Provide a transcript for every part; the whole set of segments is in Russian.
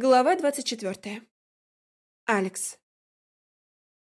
Глава 24. Алекс.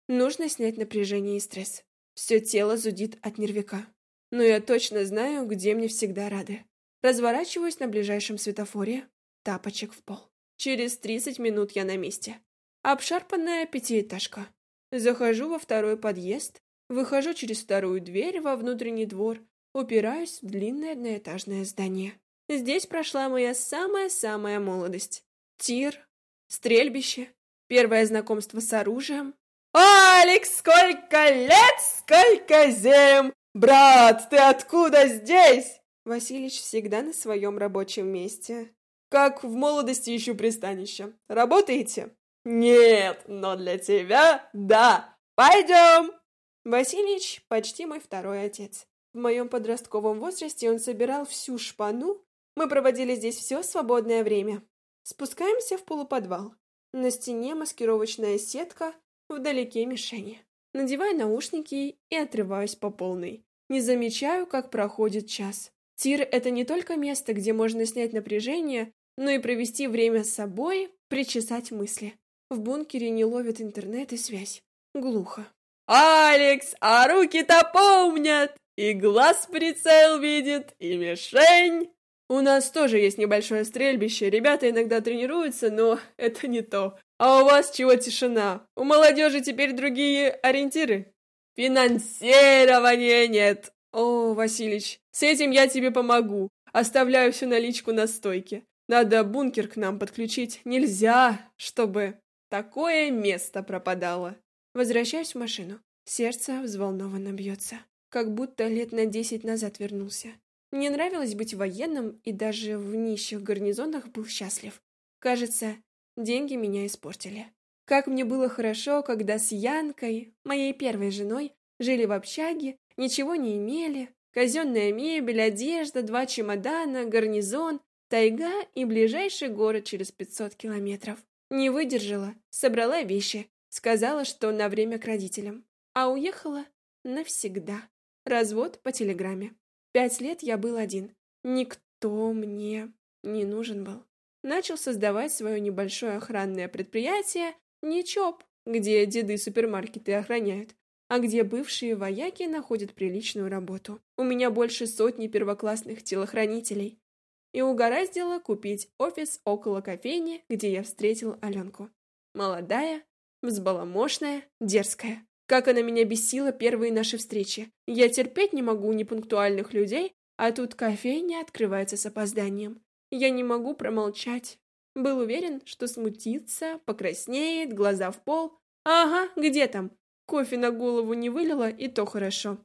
Нужно снять напряжение и стресс. Все тело зудит от нервика. Но я точно знаю, где мне всегда рады. Разворачиваюсь на ближайшем светофоре. Тапочек в пол. Через 30 минут я на месте. Обшарпанная пятиэтажка. Захожу во второй подъезд, выхожу через вторую дверь во внутренний двор, упираюсь в длинное одноэтажное здание. Здесь прошла моя самая-самая молодость. Тир, стрельбище, первое знакомство с оружием. «Алекс, сколько лет, сколько зем! Брат, ты откуда здесь?» Василич всегда на своем рабочем месте. «Как в молодости ищу пристанище. Работаете?» «Нет, но для тебя да. Пойдем!» Василич почти мой второй отец. В моем подростковом возрасте он собирал всю шпану. Мы проводили здесь все свободное время. Спускаемся в полуподвал. На стене маскировочная сетка, вдалеке мишени. Надеваю наушники и отрываюсь по полной. Не замечаю, как проходит час. Тир — это не только место, где можно снять напряжение, но и провести время с собой, причесать мысли. В бункере не ловят интернет и связь. Глухо. «Алекс, а руки-то помнят! И глаз прицел видит, и мишень!» У нас тоже есть небольшое стрельбище, ребята иногда тренируются, но это не то. А у вас чего тишина? У молодежи теперь другие ориентиры? Финансирования нет. О, Василич, с этим я тебе помогу. Оставляю всю наличку на стойке. Надо бункер к нам подключить. Нельзя, чтобы такое место пропадало. Возвращаюсь в машину. Сердце взволнованно бьется. Как будто лет на десять назад вернулся. Мне нравилось быть военным, и даже в нищих гарнизонах был счастлив. Кажется, деньги меня испортили. Как мне было хорошо, когда с Янкой, моей первой женой, жили в общаге, ничего не имели, казенная мебель, одежда, два чемодана, гарнизон, тайга и ближайший город через 500 километров. Не выдержала, собрала вещи, сказала, что на время к родителям, а уехала навсегда. Развод по телеграмме. Пять лет я был один. Никто мне не нужен был. Начал создавать свое небольшое охранное предприятие Ничоп, где деды супермаркеты охраняют, а где бывшие вояки находят приличную работу. У меня больше сотни первоклассных телохранителей. И угораздило купить офис около кофейни, где я встретил Аленку. Молодая, взбаламошная, дерзкая. Как она меня бесила первые наши встречи. Я терпеть не могу непунктуальных людей, а тут кофейня открывается с опозданием. Я не могу промолчать. Был уверен, что смутится, покраснеет, глаза в пол. Ага, где там? Кофе на голову не вылила, и то хорошо.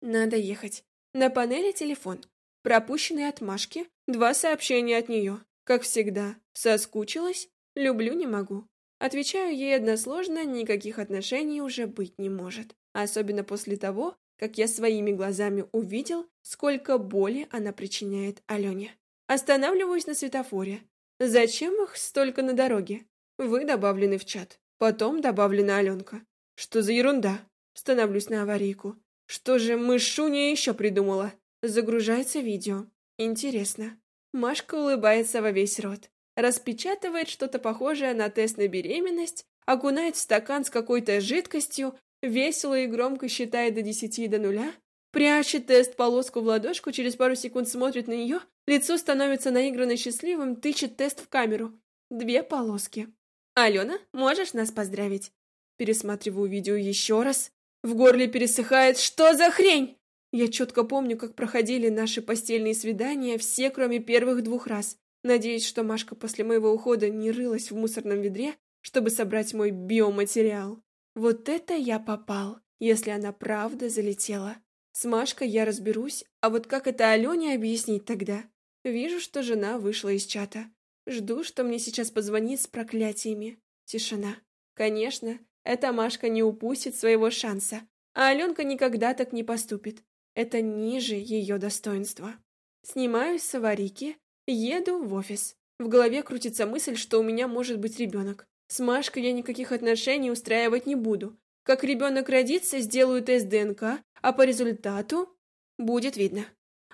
Надо ехать. На панели телефон. Пропущенные отмашки, два сообщения от нее. Как всегда, соскучилась, люблю не могу. Отвечаю ей односложно, никаких отношений уже быть не может. Особенно после того, как я своими глазами увидел, сколько боли она причиняет Алене. Останавливаюсь на светофоре. Зачем их столько на дороге? Вы добавлены в чат. Потом добавлена Аленка. Что за ерунда? Становлюсь на аварийку. Что же мышуня еще придумала? Загружается видео. Интересно. Машка улыбается во весь рот распечатывает что-то похожее на тест на беременность, окунает в стакан с какой-то жидкостью, весело и громко считает до десяти и до нуля, прячет тест-полоску в ладошку, через пару секунд смотрит на нее, лицо становится наигранно счастливым, тычет тест в камеру. Две полоски. «Алена, можешь нас поздравить?» Пересматриваю видео еще раз. В горле пересыхает. «Что за хрень?» Я четко помню, как проходили наши постельные свидания, все, кроме первых двух раз. Надеюсь, что Машка после моего ухода не рылась в мусорном ведре, чтобы собрать мой биоматериал. Вот это я попал, если она правда залетела. С Машкой я разберусь, а вот как это Алене объяснить тогда? Вижу, что жена вышла из чата. Жду, что мне сейчас позвонит с проклятиями. Тишина. Конечно, эта Машка не упустит своего шанса, а Аленка никогда так не поступит. Это ниже ее достоинства. Снимаюсь с аварийки Еду в офис. В голове крутится мысль, что у меня может быть ребенок. С Машкой я никаких отношений устраивать не буду. Как ребенок родится, сделаю тест ДНК, а по результату будет видно.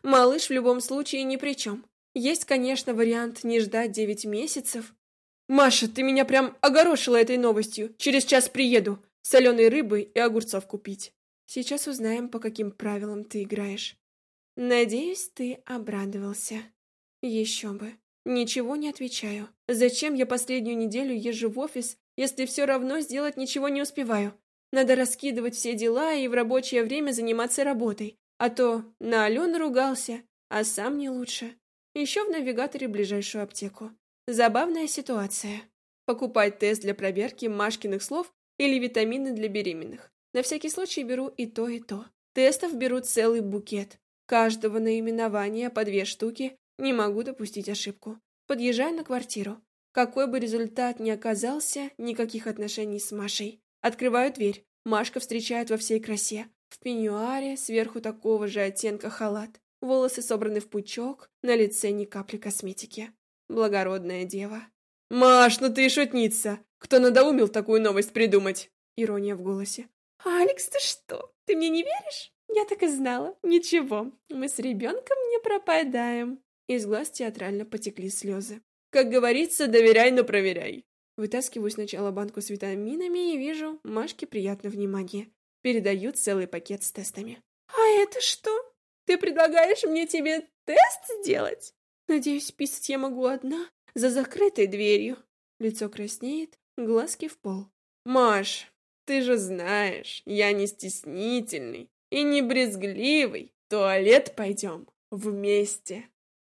Малыш в любом случае ни при чем. Есть, конечно, вариант не ждать 9 месяцев. Маша, ты меня прям огорошила этой новостью. Через час приеду. Соленой рыбы и огурцов купить. Сейчас узнаем, по каким правилам ты играешь. Надеюсь, ты обрадовался. Еще бы. Ничего не отвечаю. Зачем я последнюю неделю езжу в офис, если все равно сделать ничего не успеваю? Надо раскидывать все дела и в рабочее время заниматься работой. А то на Алену ругался, а сам не лучше. Еще в навигаторе ближайшую аптеку. Забавная ситуация. Покупать тест для проверки Машкиных слов или витамины для беременных. На всякий случай беру и то, и то. Тестов беру целый букет. Каждого наименования по две штуки. Не могу допустить ошибку. Подъезжаю на квартиру. Какой бы результат ни оказался, никаких отношений с Машей. Открываю дверь. Машка встречает во всей красе. В пеньюаре, сверху такого же оттенка халат. Волосы собраны в пучок, на лице ни капли косметики. Благородная дева. «Маш, ну ты шутница! Кто надоумил такую новость придумать?» Ирония в голосе. «Алекс, ты что? Ты мне не веришь? Я так и знала. Ничего, мы с ребенком не пропадаем». Из глаз театрально потекли слезы. «Как говорится, доверяй, но проверяй». Вытаскиваю сначала банку с витаминами и вижу, Машке приятно внимание. Передают целый пакет с тестами. «А это что? Ты предлагаешь мне тебе тест сделать?» «Надеюсь, писать я могу одна, за закрытой дверью». Лицо краснеет, глазки в пол. «Маш, ты же знаешь, я не стеснительный и не брезгливый. Туалет пойдем вместе».